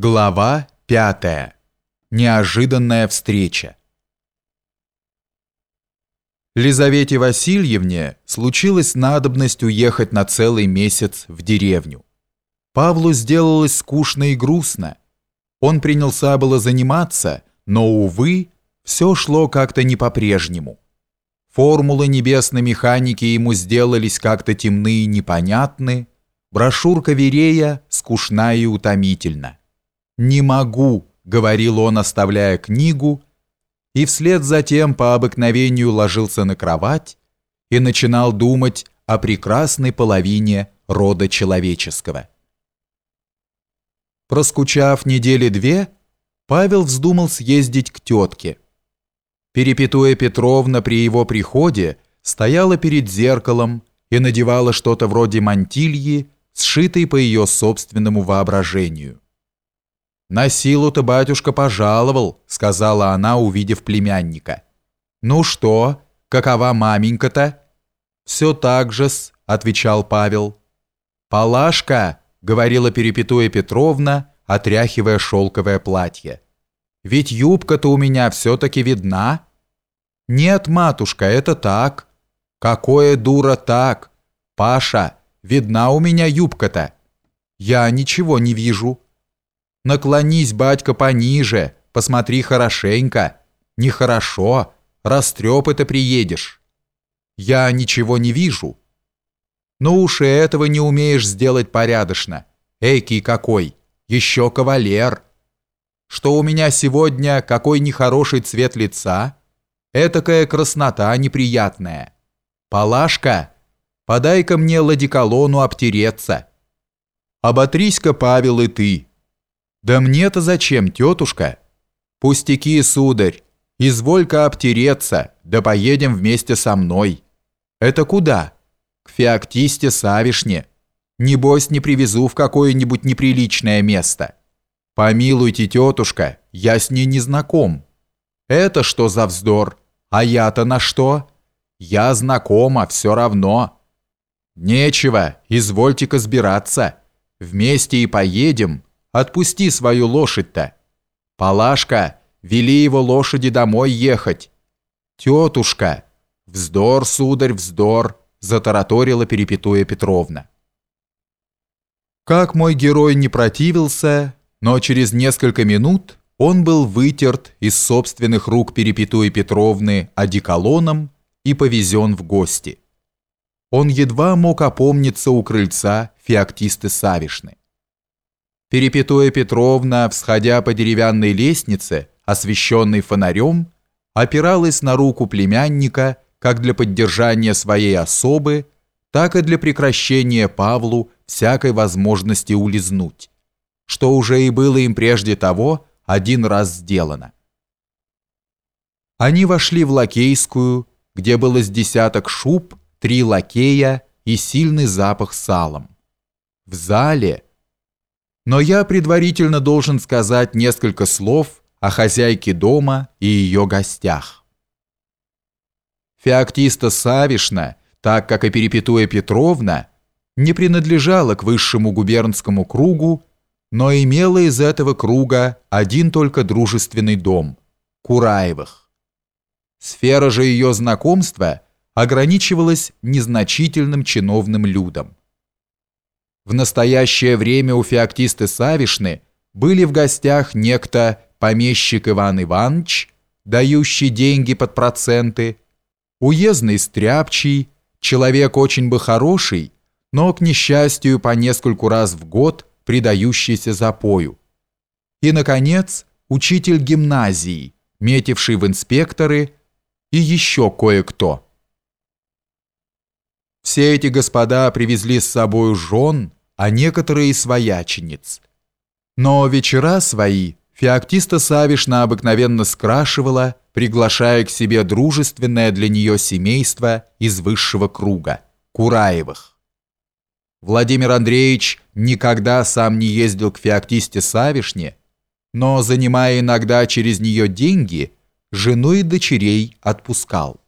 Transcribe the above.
Глава 5. Неожиданная встреча. Лизавете Васильевне случилась надобность уехать на целый месяц в деревню. Павлу сделалось скучно и грустно. Он принялся было заниматься, но, увы, все шло как-то не по-прежнему. Формулы небесной механики ему сделались как-то темны и непонятны, брошюрка Верея скучна и утомительна. «Не могу», — говорил он, оставляя книгу, и вслед за тем по обыкновению ложился на кровать и начинал думать о прекрасной половине рода человеческого. Проскучав недели две, Павел вздумал съездить к тетке. Перепетуя Петровна при его приходе стояла перед зеркалом и надевала что-то вроде мантильи, сшитой по ее собственному воображению. «На силу-то батюшка пожаловал», — сказала она, увидев племянника. «Ну что, какова маменька-то?» «Все так же-с», — отвечал Павел. «Палашка», — говорила Перепетуя Петровна, отряхивая шелковое платье. «Ведь юбка-то у меня все-таки видна». «Нет, матушка, это так». «Какое дура так? Паша, видна у меня юбка-то». «Я ничего не вижу». Наклонись, батька, пониже, посмотри хорошенько. Нехорошо, растрепы-то приедешь. Я ничего не вижу. Ну уж и этого не умеешь сделать порядочно. Эйкий какой, еще кавалер. Что у меня сегодня какой нехороший цвет лица? Этакая краснота неприятная. Палашка, подай-ка мне ладиколону обтереться. Оботрись-ка, Павел, и ты. «Да мне-то зачем, тетушка?» «Пустяки, сударь, изволь-ка обтереться, да поедем вместе со мной». «Это куда?» «К Феоктисте Савишне. Небось, не привезу в какое-нибудь неприличное место». «Помилуйте, тетушка, я с ней не знаком». «Это что за вздор? А я-то на что?» «Я знакома, все равно». «Нечего, извольте-ка сбираться. Вместе и поедем». Отпусти свою лошадь-то. Палашка, вели его лошади домой ехать. Тетушка, вздор, сударь, вздор, затараторила Перепетуя Петровна. Как мой герой не противился, но через несколько минут он был вытерт из собственных рук Перепетуи Петровны одеколоном и повезен в гости. Он едва мог опомниться у крыльца Феоктисты Савишны. Перепетуя Петровна, всходя по деревянной лестнице, освещенной фонарем, опиралась на руку племянника как для поддержания своей особы, так и для прекращения Павлу всякой возможности улизнуть, что уже и было им прежде того один раз сделано. Они вошли в лакейскую, где было с десяток шуб, три лакея и сильный запах салом. В зале – но я предварительно должен сказать несколько слов о хозяйке дома и ее гостях. Феоктиста Савишна, так как и Перепетуя Петровна, не принадлежала к высшему губернскому кругу, но имела из этого круга один только дружественный дом – Кураевых. Сфера же ее знакомства ограничивалась незначительным чиновным людом. В настоящее время у феоктисты Савишны были в гостях некто помещик Иван Иванович, дающий деньги под проценты, уездный стряпчий, человек очень бы хороший, но, к несчастью, по нескольку раз в год предающийся запою. И, наконец, учитель гимназии, метивший в инспекторы, и еще кое-кто. Все эти господа привезли с собой жен, а некоторые своячениц. Но вечера свои Феоктиста Савишна обыкновенно скрашивала, приглашая к себе дружественное для нее семейство из высшего круга – Кураевых. Владимир Андреевич никогда сам не ездил к Феоктисте Савишне, но, занимая иногда через нее деньги, жену и дочерей отпускал.